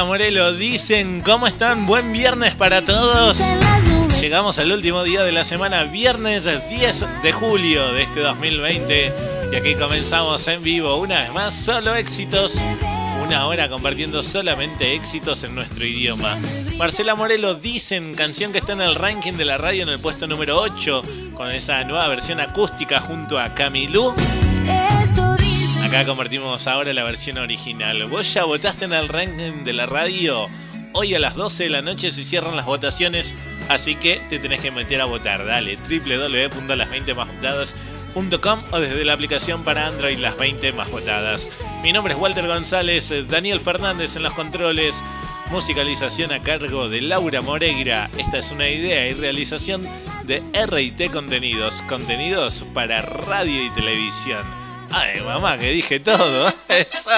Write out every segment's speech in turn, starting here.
Marcela Morelo dicen, ¿cómo están? Buen viernes para todos. Llegamos al último día de la semana, viernes 10 de julio de este 2020. Y aquí comenzamos en vivo una vez más, solo éxitos. Una hora compartiendo solamente éxitos en nuestro idioma. Marcela Morelo dicen, canción que está en el ranking de la radio en el puesto número 8, con esa nueva versión acústica junto a Camilú. Acá convertimos ahora la versión original. ¿Vos ya votaste en el ranking de la radio? Hoy a las 12 de la noche se cierran las votaciones, así que te tenés que meter a votar. Dale, www.las20másvotadas.com o desde la aplicación para Android Las 20 Más Votadas. Mi nombre es Walter González, Daniel Fernández en los controles, musicalización a cargo de Laura Moreira. Esta es una idea y realización de RT Contenidos, contenidos para radio y televisión. Ay, mamá, que dije todo. Eso.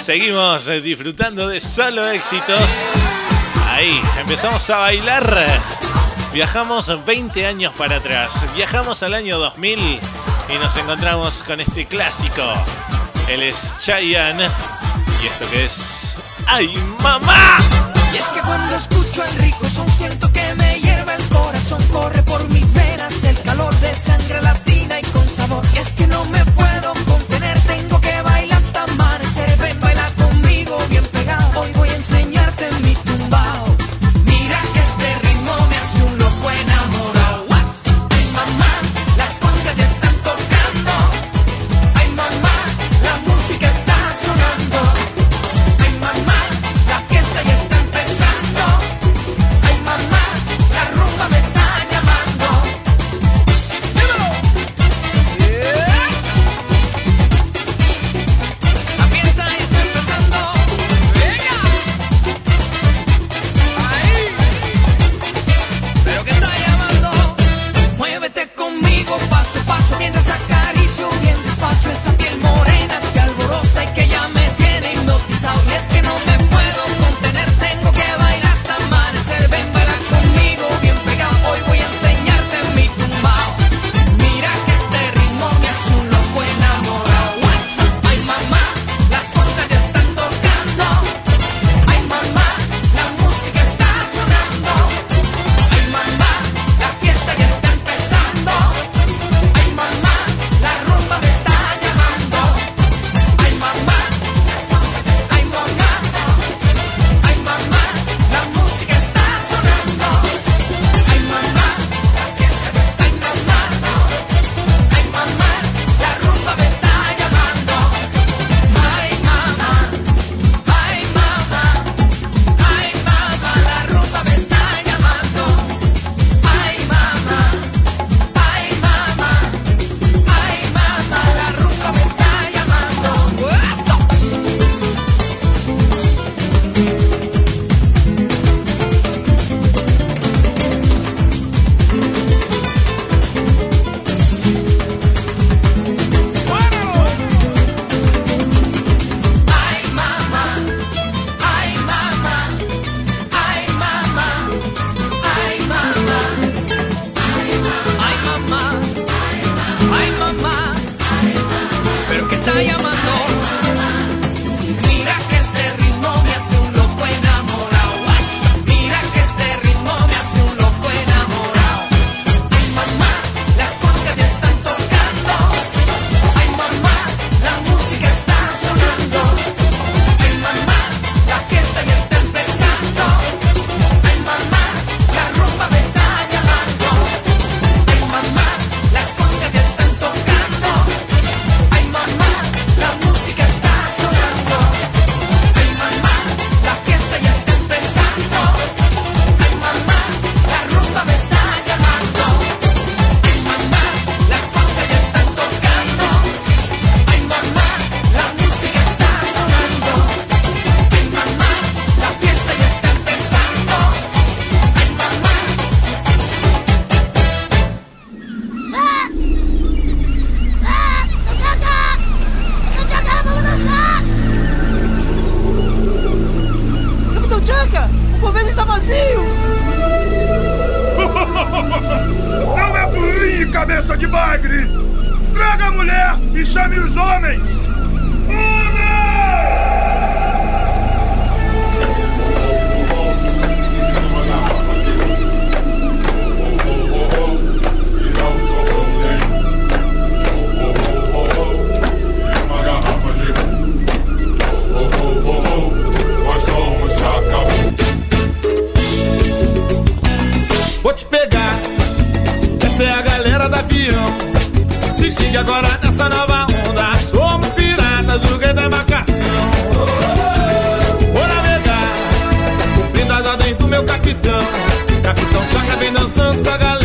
Seguimos eh, disfrutando de solo éxitos. Ahí, empezamos a bailar. Viajamos 20 años para atrás. Viajamos al año 2000 y nos encontramos con este clásico. Él es Chayanne. Y esto que es. ¡Ay, mamá! Y es que cuando escucho al rico son siento que me hierve el corazón. Corre por mis venas el calor de sangre latina es que no me puedo agora nessa nova onda. Somos piratas do rei da embarcação. Vou navegar, cumprindo as ordens do meu capitão. Capitão Chaca vem dançando com a galera.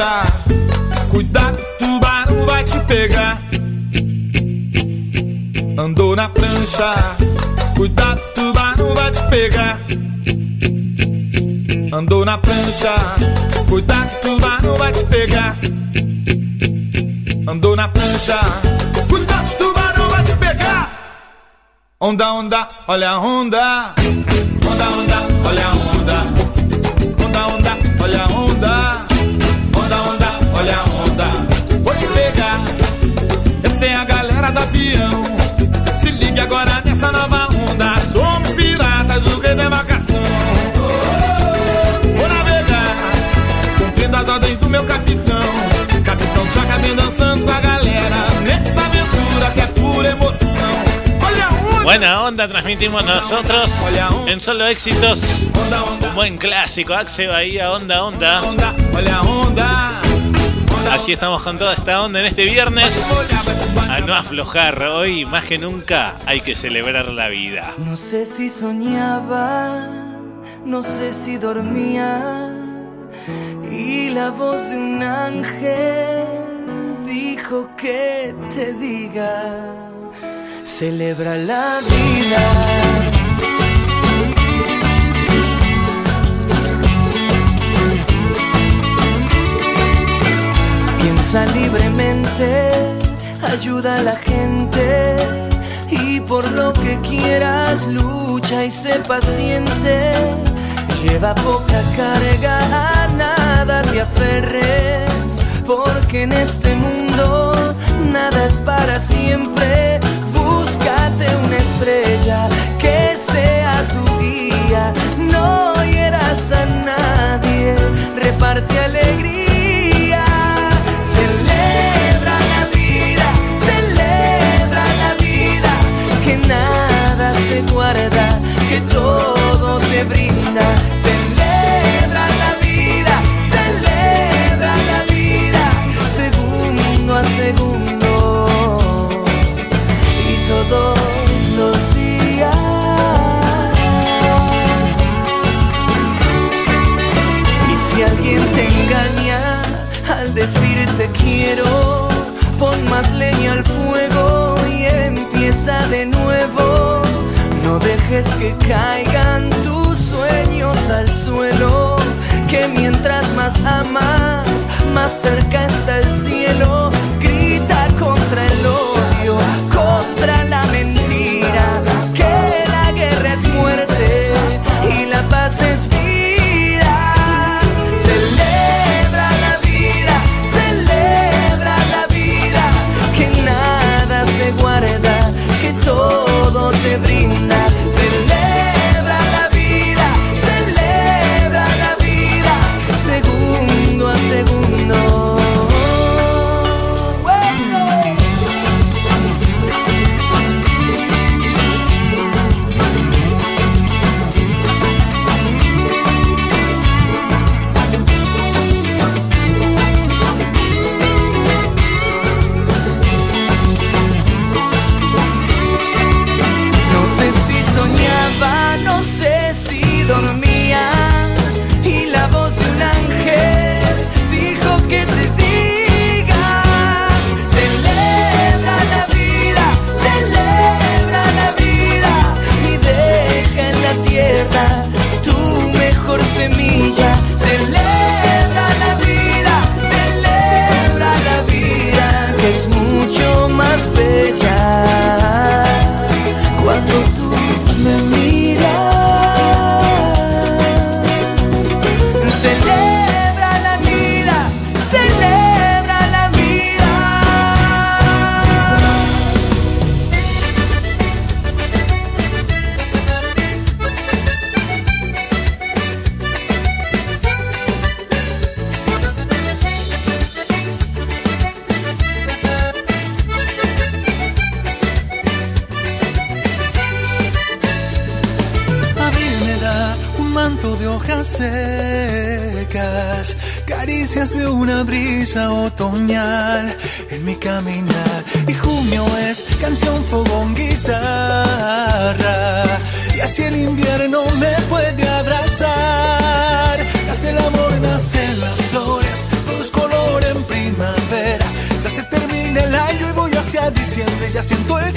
Prancha, cuidado, tubarão vai te pegar. Andou na prancha, cuidado, tubarão vai te pegar. Andou na prancha, cuidado, tubarão vai te pegar. Andou na prancha, cuidado, tubarão vai te pegar. Onda, onda, olha a onda. Onda, onda, olha a. Onda, dançando com a galera. Nessa aventura que é pura emoção. Olha a onda. Buena onda transmitimos nosotros en solo éxitos. Un buen clásico, Axe Bahía, onda. Onda, Así estamos con toda esta onda en este viernes. A no aflojar, hoy más que nunca hay que celebrar la vida. No sé si soñaba, no sé si dormía. Y la voz de un ángel dijo que te diga, celebra la vida. Piensa libremente, ayuda a la gente y por lo que quieras lucha y sé paciente. Lleva poca carga, a nada te aferres, porque en este reparte alegría. Dejes que caigan tus sueños al suelo, que mientras más amas, más cerca está el cielo. Invierno me puede abrazar. Hace el amor, nacen las flores, todo es color en primavera. Ya se termina el año y voy hacia diciembre, ya siento el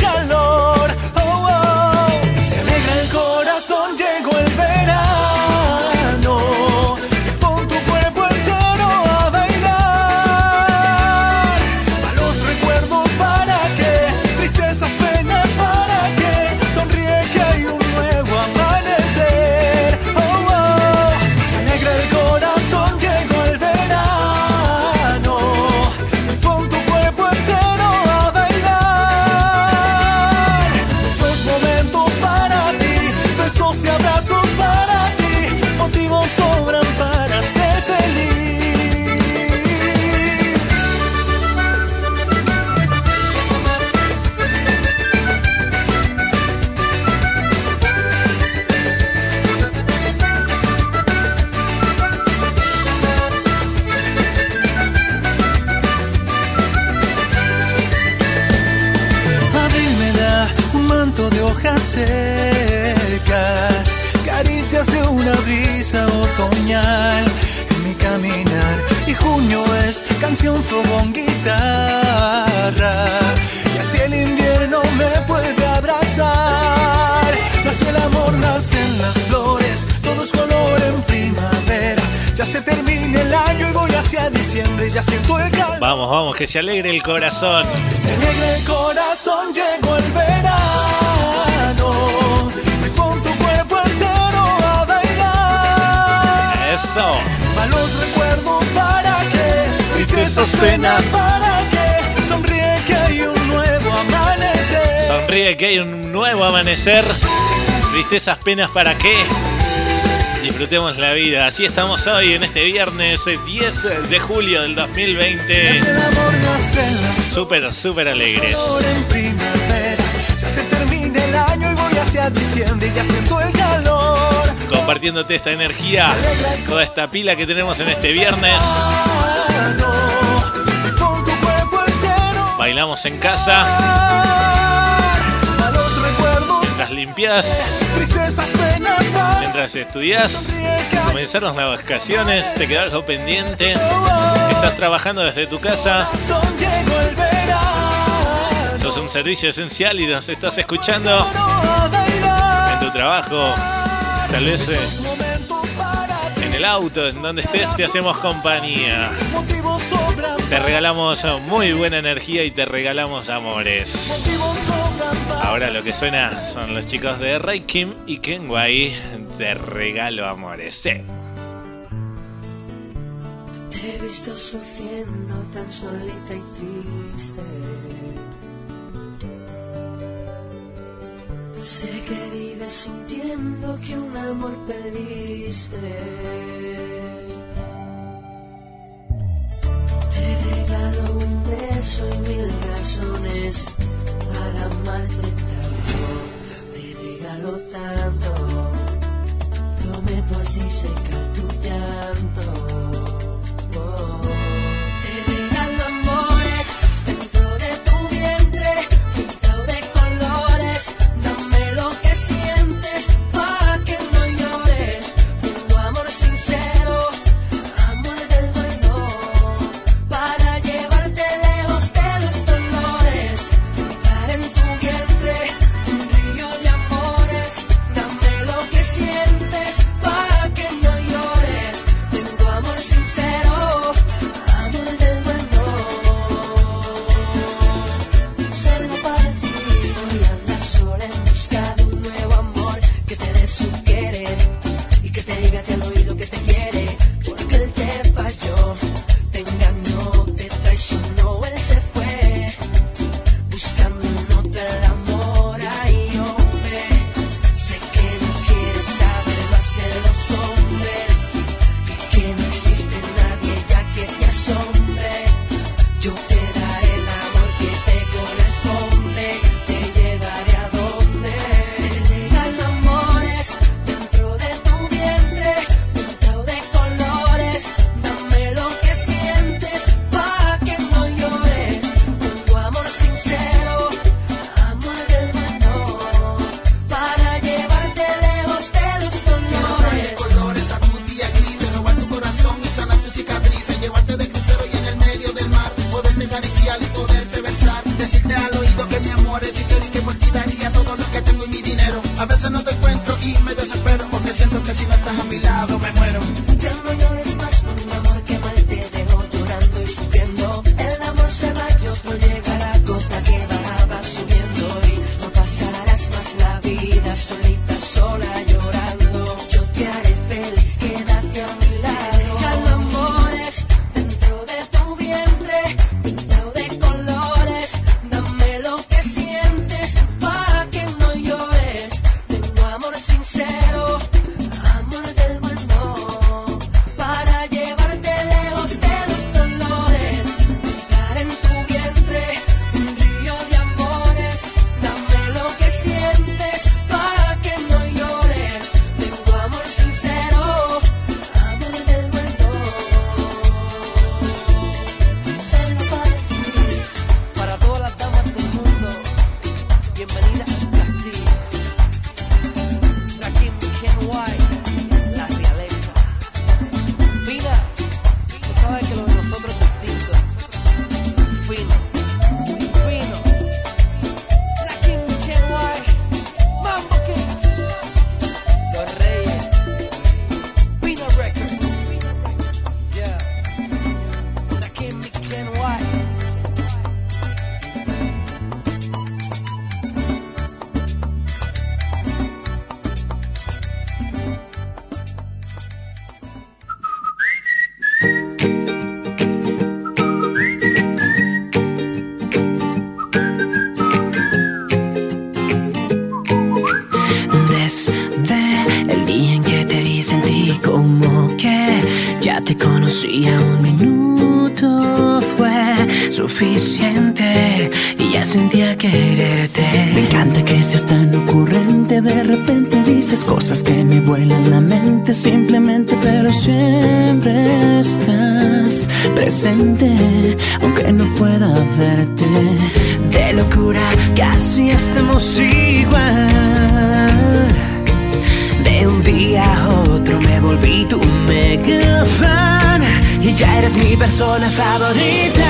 se termina el año y voy hacia diciembre, ya siento el calor. Vamos, vamos, que se alegre el corazón. Se alegra el corazón, llegó el verano. Y pon tu cuerpo entero a bailar. Eso. Malos recuerdos para qué, tristezas, penas para qué. Sonríe que hay un nuevo amanecer. Sonríe que hay un nuevo amanecer. Tristezas, penas, ¿para qué? Disfrutemos la vida. Así estamos hoy en este viernes eh, 10 de julio del 2020. Es el amor, nacen las Súper, súper alegres. flores en primavera. Ya se termina el año y voy hacia diciembre, ya siento el calor. Compartiéndote esta energía, toda esta pila que tenemos en este viernes. Bailamos en casa, mientras limpias, mientras estudias. Comenzaron las vacaciones, te quedó algo pendiente. Estás trabajando desde tu casa, sos un servicio esencial y nos estás escuchando en tu trabajo, tal vez eh, en el auto, en donde estés, te hacemos compañía. Te regalamos muy buena energía y te regalamos amores. Ahora lo que suena son los chicos de Ray Kim y Kenway. Te regalo amores. Sí. Te he visto sufriendo tan solita y triste. Sé que vives sintiendo que un amor perdiste. Te regalo un beso y mil razones para amarte tanto. Te regalo tanto. Así secar tu llanto. Me vuelan la mente simplemente, pero siempre estás presente, aunque no pueda verte. De locura casi estamos igual. De un día a otro me volví tu mega fan y ya eres mi persona favorita.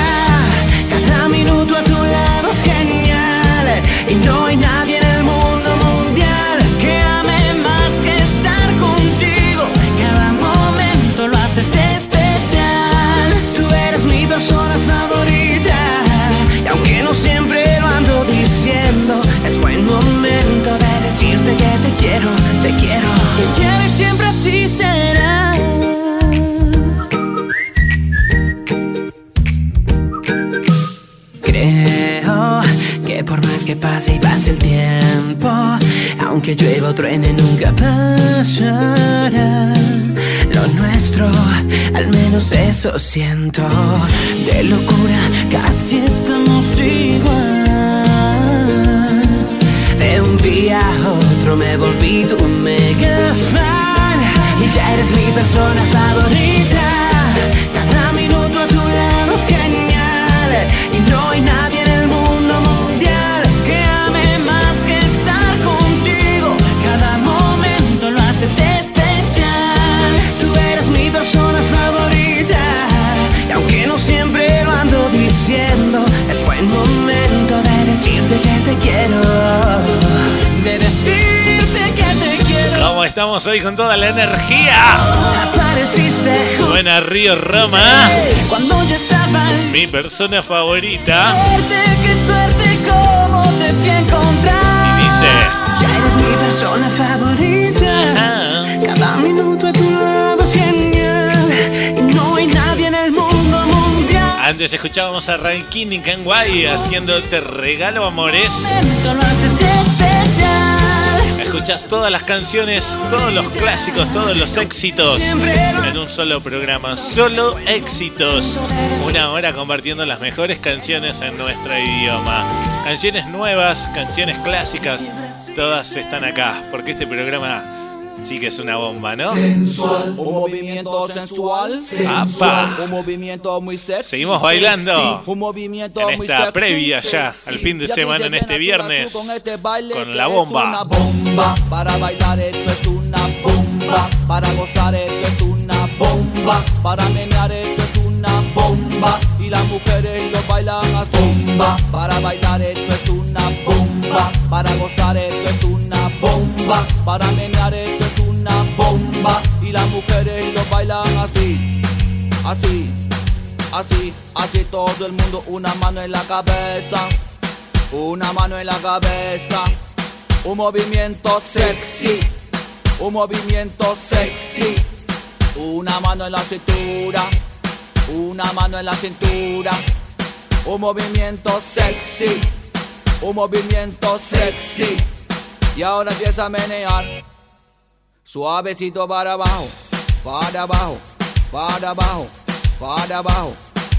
Aunque llueva o truene nunca pasará. Lo nuestro, al menos eso siento. De locura casi estamos igual. De un día a otro me volví tu mega fan y ya eres mi persona favorita. Quiero. ¿Cómo estamos hoy con toda la energía? Suena Río Roma, mi persona favorita. Y dice, Ya eres mi persona favorita. Cada minuto a tu lado genial. Y no hay nadie en el mundo mundial. antes escuchábamos a Rankin y Kenway haciendo Te regalo amores. Lo haces. Escuchás todas las canciones, todos los clásicos, todos los éxitos en un solo programa. Solo éxitos. Una hora compartiendo las mejores canciones en nuestro idioma. Canciones nuevas, canciones clásicas, todas están acá. Porque este programa Sí que es una bomba, ¿no? Sensual. Un movimiento sensual. sensual un movimiento muy sexy. Seguimos bailando. Un movimiento en esta muy previa sexy, ya al fin de semana en este viernes con, este con la bomba. bomba. Para bailar esto es una bomba. Para gozar esto es una bomba. Para menear esto es una bomba. Y las mujeres lo bailan a zumba. Para bailar esto es una bomba. Para gozar esto es una bomba. Para menear esto y las mujeres y los bailan así, así, así, así todo el mundo, una mano en la cabeza, una mano en la cabeza, un movimiento sexy, un movimiento sexy, una mano en la cintura, una mano en la cintura, un movimiento sexy, un movimiento sexy, y ahora empieza a menear suavecito para abajo, para abajo, para abajo para abajo,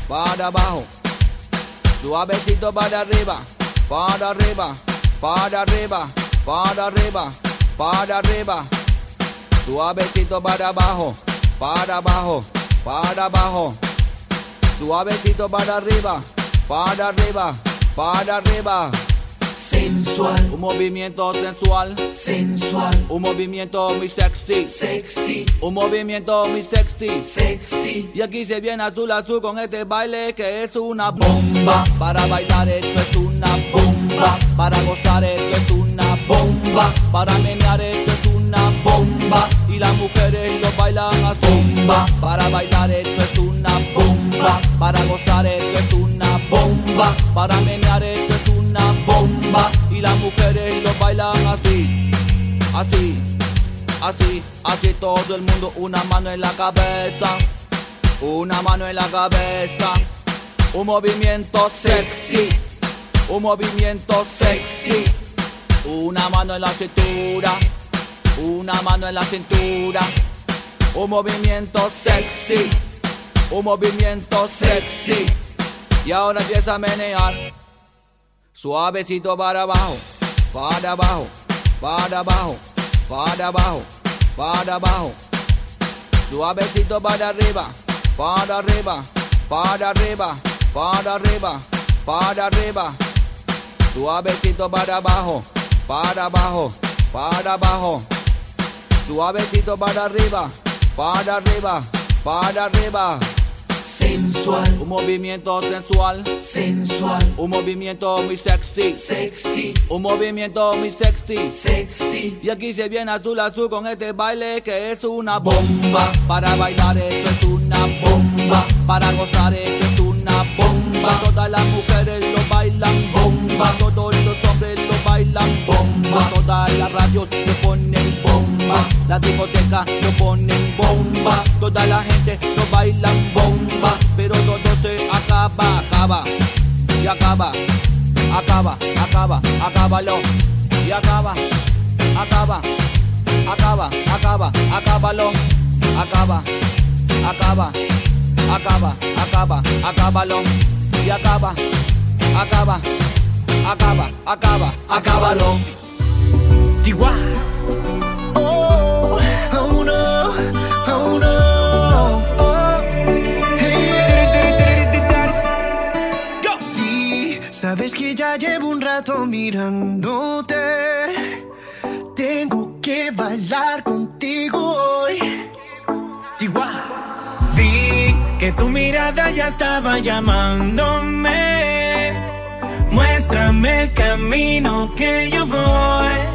para abajo, suavecito para arriba, para arriba, para arriba, para arriba, para arriba, suavecito para abajo, para abajo, para abajo, suavecito para arriba, para arriba, para arriba. Sensual, un movimiento sensual, sensual, un movimiento muy sexy, sexy, un movimiento muy sexy, sexy. Y aquí se viene azul azul con este baile que es una bomba. Para bailar esto es una bomba. Para gozar esto es una bomba. Para menear esto es una bomba. Y las mujeres lo bailan a bomba. Para bailar esto es una bomba. Para gozar esto es una bomba. Para menear esto es una Y las mujeres lo bailan así, así, así, así todo el mundo una mano en la cabeza. Una mano en la cabeza, un movimiento sexy, un movimiento sexy, una mano en la cintura, una mano en la cintura, un movimiento sexy, un movimiento sexy, y ahora empieza a menear, suavecito para abajo, para abajo, para abajo, para abajo, para abajo, suavecito para arriba para arriba, para arriba, para arriba, para arriba, suavecito para abajo, para abajo, para abajo, suavecito para arriba, para arriba, para arriba. Sensual, un movimiento sensual, sensual, un movimiento muy sexy, sexy, un movimiento muy sexy, sexy. Y aquí se viene azul azul con este baile que es una bomba. Para bailar esto es una bomba. Para gozar esto es una bomba. Todas las mujeres lo bailan bomba. Bomba. Todas las radios lo ponen bomba. La discoteca lo ponen bomba. Toda la gente lo bailan bomba. Pero todo se acaba, acaba. Y acaba, acaba, acaba, acábalo. Y acaba, acaba, acaba, acaba, acábalo. Acaba, acaba, acaba, acaba, acábalo. Y acaba, acaba, acaba, acaba, acábalo. Sabes que ya llevo un rato mirándote. Tengo que bailar contigo hoy. Vi que tu mirada ya estaba llamándome. Muéstrame el camino que yo voy.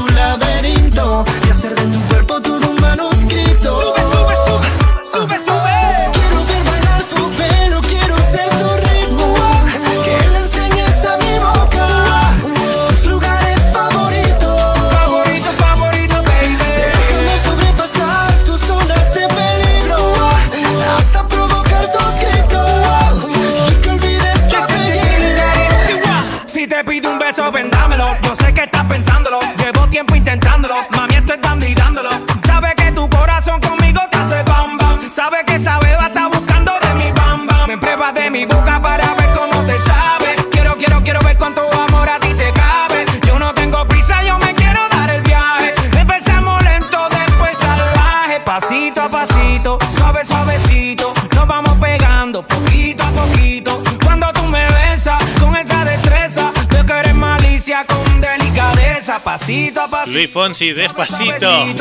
Luis Fonsi, despacito.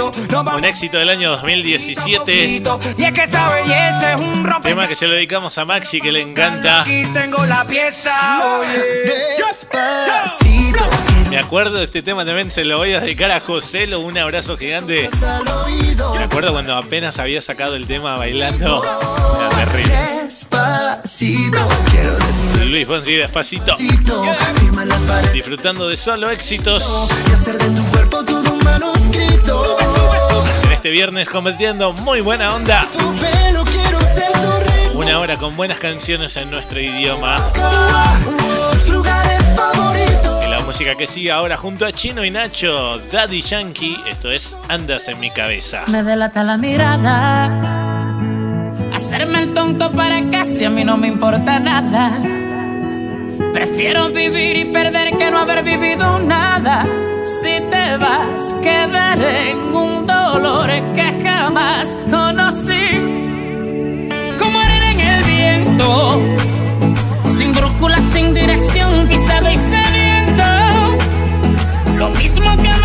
Un éxito del año 2017. Tema que se lo dedicamos a Maxi, que le encanta. tengo la pieza. Me acuerdo de este tema también, se lo voy a dedicar a Joselo. Un abrazo gigante. Me acuerdo cuando apenas había sacado el tema bailando. Era terrible. Luis Fonsi, despacito. Disfrutando de solo éxitos hacer de tu cuerpo todo un manuscrito. En este viernes cometiendo muy buena onda. Tu pelo, quiero ser tu Una hora con buenas canciones en nuestro idioma. Y la música que sigue ahora junto a Chino y Nacho, Daddy Yankee. Esto es Andas en mi cabeza. Me delata la mirada. Hacerme el tonto para casi a mí no me importa nada. Prefiero vivir y perder que no haber vivido nada. Si te vas, quedaré en un dolor que jamás conocí. Como arena en el viento, sin brújula, sin dirección, pisado y sediento. Lo mismo que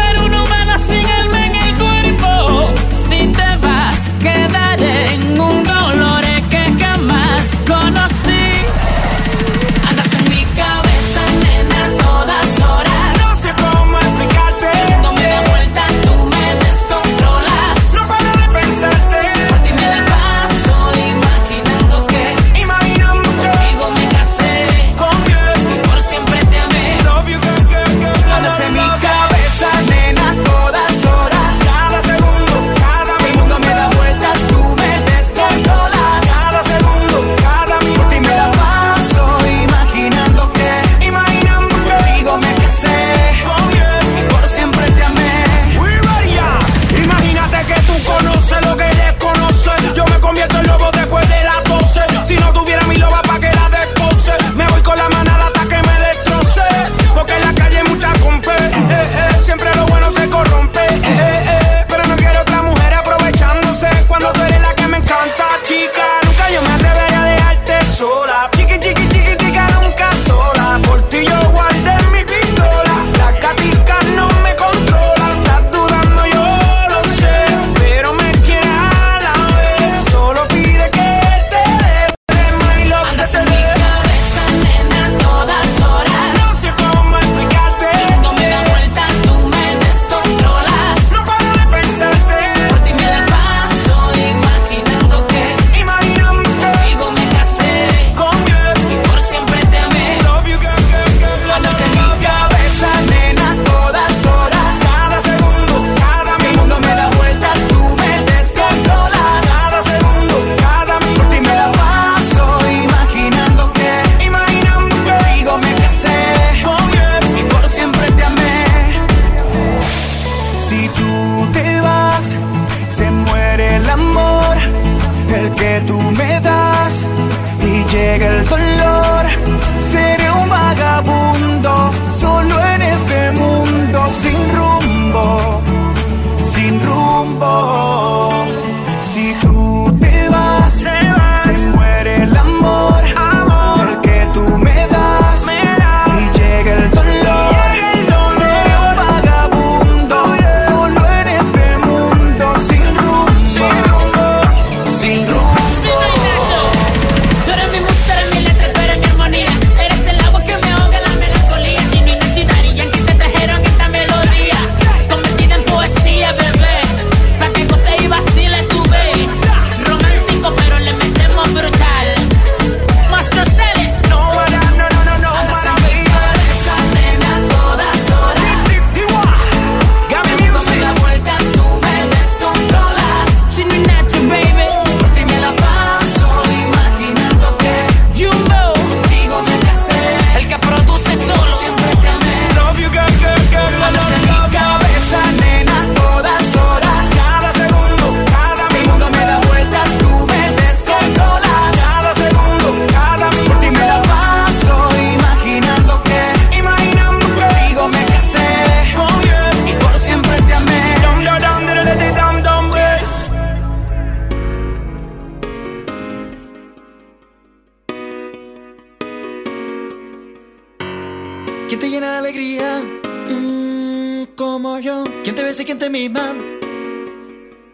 llena de alegría, mm, como yo. ¿Quién te besa y quién te mima?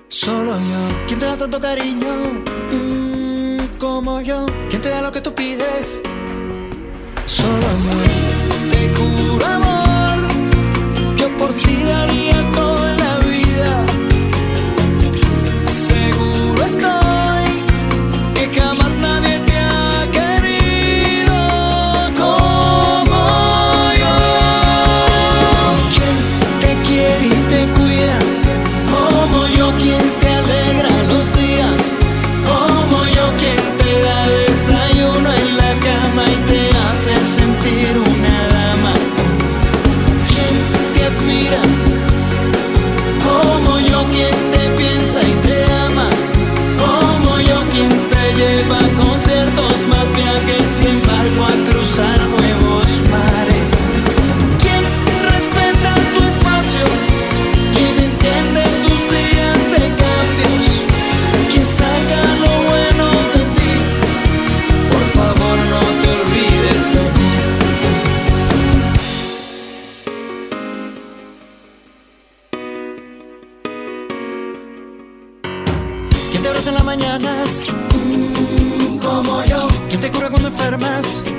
Solo yo. ¿Quién te da tanto cariño? Mm, como yo. ¿Quién te da lo que tú pides? Solo yo. Te curo amor, yo por ti daría todo. más.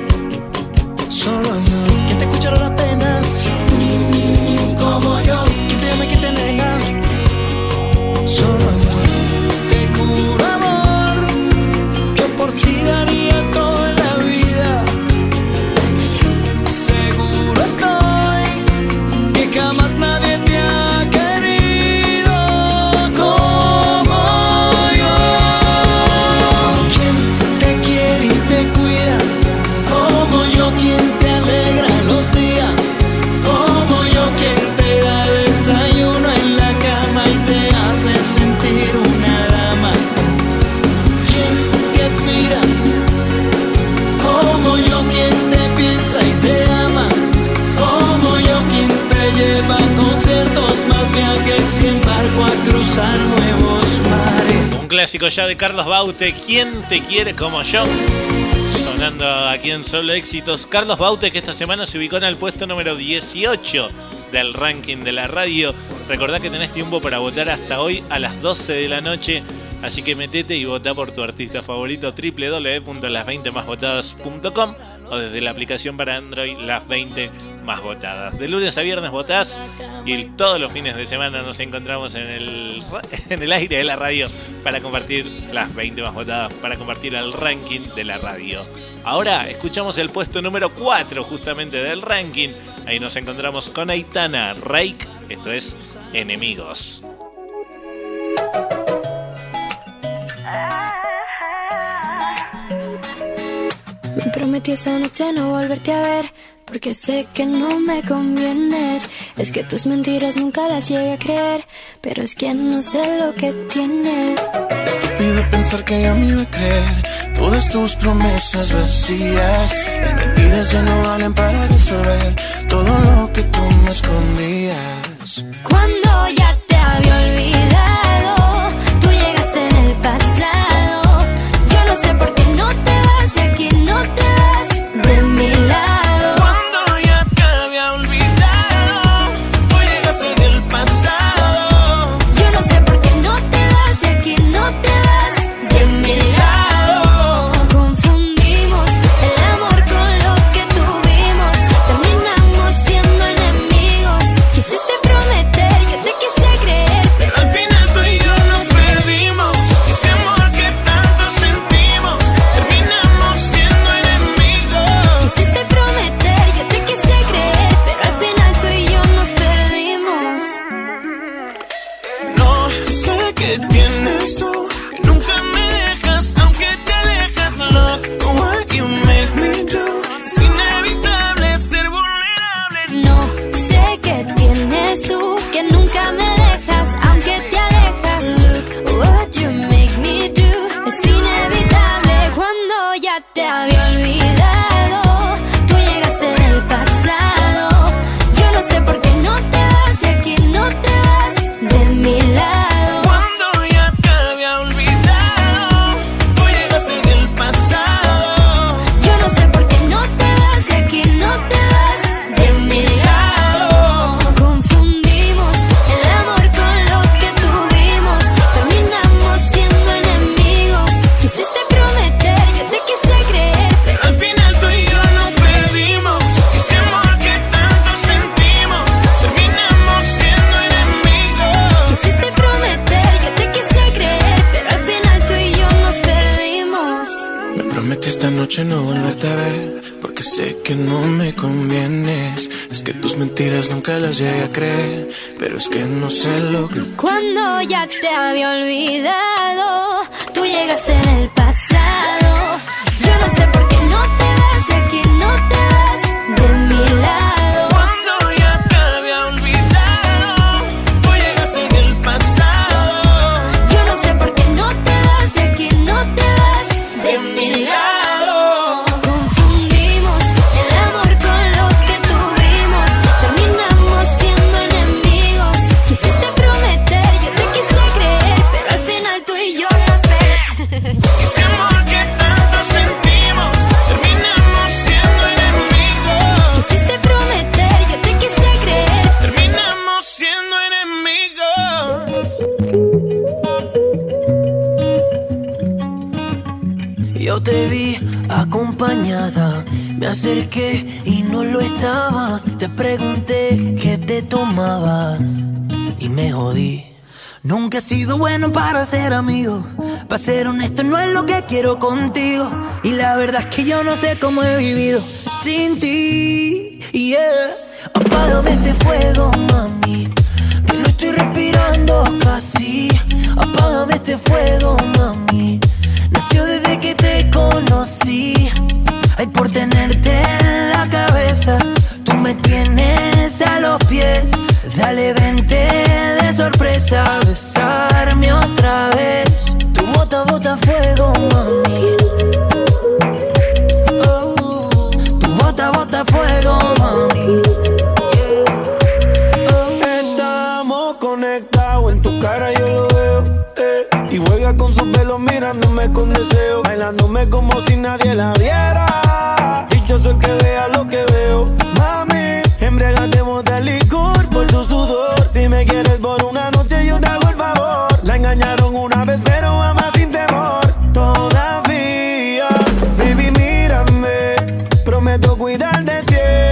Clásico ya de Carlos Baute, ¿Quién te quiere como yo? Sonando aquí en Solo Éxitos. Carlos Baute que esta semana se ubicó en el puesto número 18 del ranking de la radio. Recordá que tenés tiempo para votar hasta hoy a las 12 de la noche. Así que metete y votá por tu artista favorito www.las20másvotadas.com o desde la aplicación para Android Las 20 Más Votadas. De lunes a viernes votás y todos los fines de semana nos encontramos en el, en el aire de la radio para compartir las 20 más votadas, para compartir el ranking de la radio. Ahora escuchamos el puesto número 4 justamente del ranking. Ahí nos encontramos con Aitana Reik. Esto es Enemigos. Prometí esa noche no volverte a ver, porque sé que no me convienes. Es que tus mentiras nunca las llegué a creer, pero es que no sé lo que tienes. Estúpido pensar que ya me iba a creer todas tus promesas vacías. Las mentiras ya no valen para resolver todo lo que tú me escondías. Cuando ya te había olvidado, tú llegaste en el pasado. Pero es que no sé lo que... Cuando ya te había olvidado, me acerqué y no lo estabas. Te pregunté qué te tomabas y me jodí. Nunca he sido bueno para ser amigo. Para ser honesto, no es lo que quiero contigo. Y la verdad es que yo no sé cómo he vivido sin ti. Yeah. Apágame este fuego, mami. Que no estoy respirando casi. Apágame este fuego, mami. Nació desde que conocí. Ay, por tenerte en la cabeza, tú me tienes a los pies. Dale, vente de sorpresa, besarme otra vez. Tu bota, bota fuego, mami. Oh, tu bota, bota fuego, mami. Estamos conectados, en tu cara yo lo veo. eh. Y juega con sus pelos mirándome con deseo. Como si nadie la viera. Dichoso el que vea lo que veo. Mami, embriagatemos de licor por tu sudor. Si me quieres por una noche, yo te hago el favor. La engañaron una vez, pero ama sin temor. Todavía, baby, mírame. Prometo cuidarte siempre.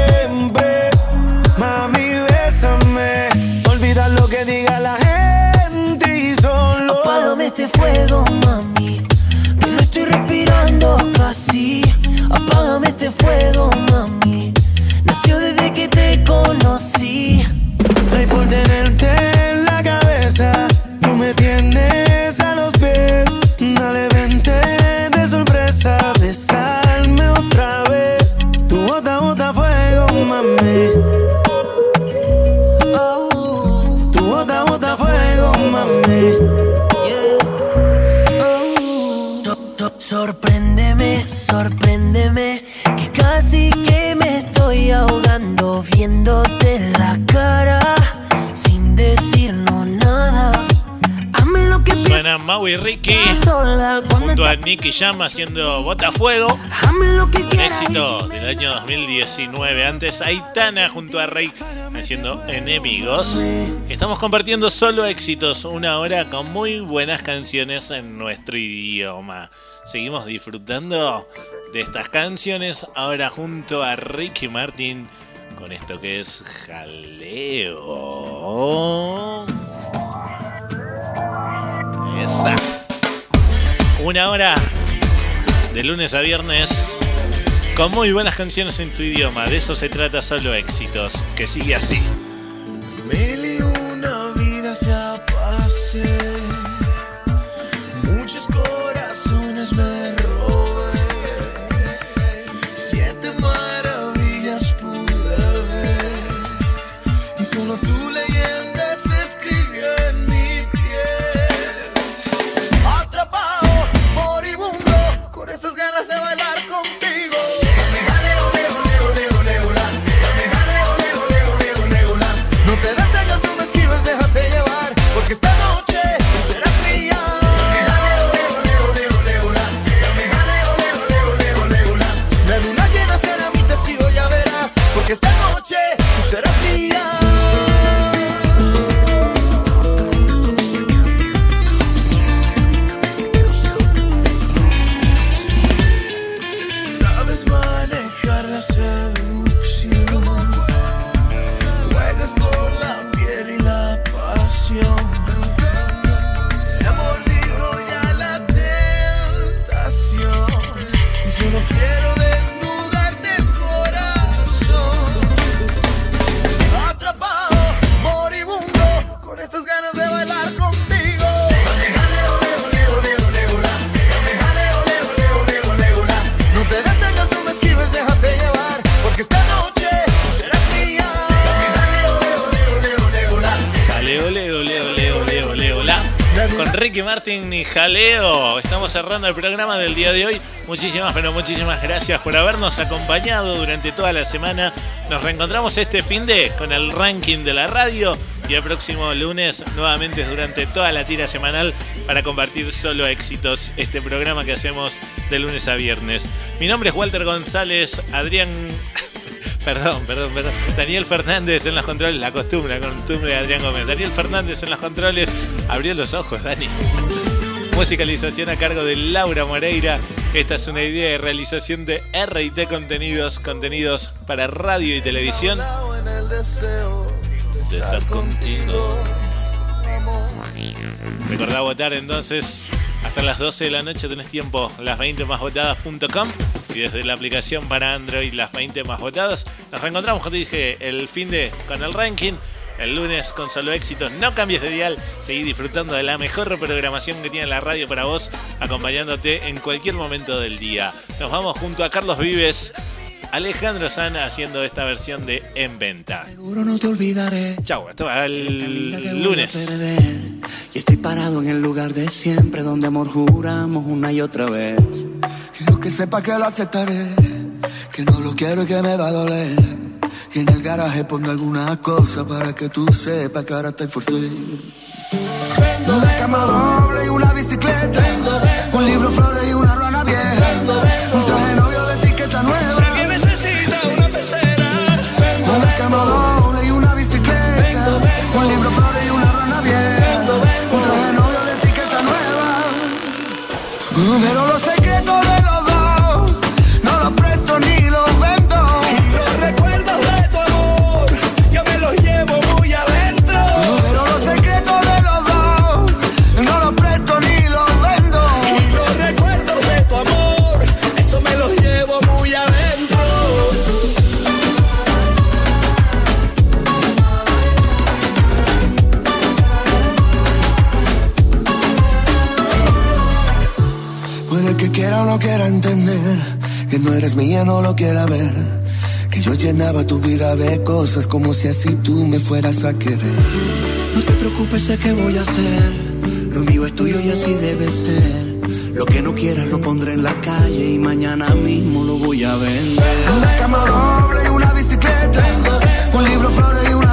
Nicky Jam haciendo Botafuego. Un éxito del año 2019. Antes Aitana junto a Rey haciendo Enemigos. Estamos compartiendo solo éxitos, una hora con muy buenas canciones en nuestro idioma. Seguimos disfrutando de estas canciones ahora junto a Ricky Martin con esto que es Jaleo. Esa. Una hora de lunes a viernes con muy buenas canciones en tu idioma. De eso se trata solo éxitos. Que sigue así. Ricky Martin y Jaleo. Estamos cerrando el programa del día de hoy. Muchísimas, pero muchísimas gracias por habernos acompañado durante toda la semana. Nos reencontramos este fin de con el ranking de la radio y el próximo lunes nuevamente durante toda la tira semanal para compartir solo éxitos este programa que hacemos de lunes a viernes. Mi nombre es Walter González, Adrián Perdón, perdón, perdón. Daniel Fernández en los controles, la costumbre, la costumbre de Adrián Gómez. Daniel Fernández en los controles. Abrió los ojos, Dani. Musicalización a cargo de Laura Moreira. Esta es una idea de realización de RT Contenidos, contenidos para radio y televisión. De estar contigo. Recordá votar entonces. Hasta las 12 de la noche tenés tiempo. Las 20 más votadas.com y desde la aplicación para Android las 20 más votadas. Nos reencontramos, como te dije, el fin de con el ranking. El lunes con solo éxitos. No cambies de dial. Seguí disfrutando de la mejor programación que tiene la radio para vos, acompañándote en cualquier momento del día. Nos vamos junto a Carlos Vives. Alejandro Sana haciendo esta versión de En Venta. Seguro no te olvidaré. Chau, hasta el lunes. Y estoy parado en el lugar de siempre donde amor juramos una y otra vez. Quiero que sepa que lo aceptaré, que no lo quiero y que me va a doler. Y en el garaje pongo alguna cosa para que tú sepas que ahora te forcé. Una cama doble y una bicicleta. Un libro, flores y una rana vieja. Cosas como si así tú me fueras a querer. No te preocupes, sé qué voy a hacer. Lo mío es tuyo y así debe ser. Lo que no quieras lo pondré en la calle y mañana mismo lo voy a vender. Una cama doble y una bicicleta. Un libro, flores y una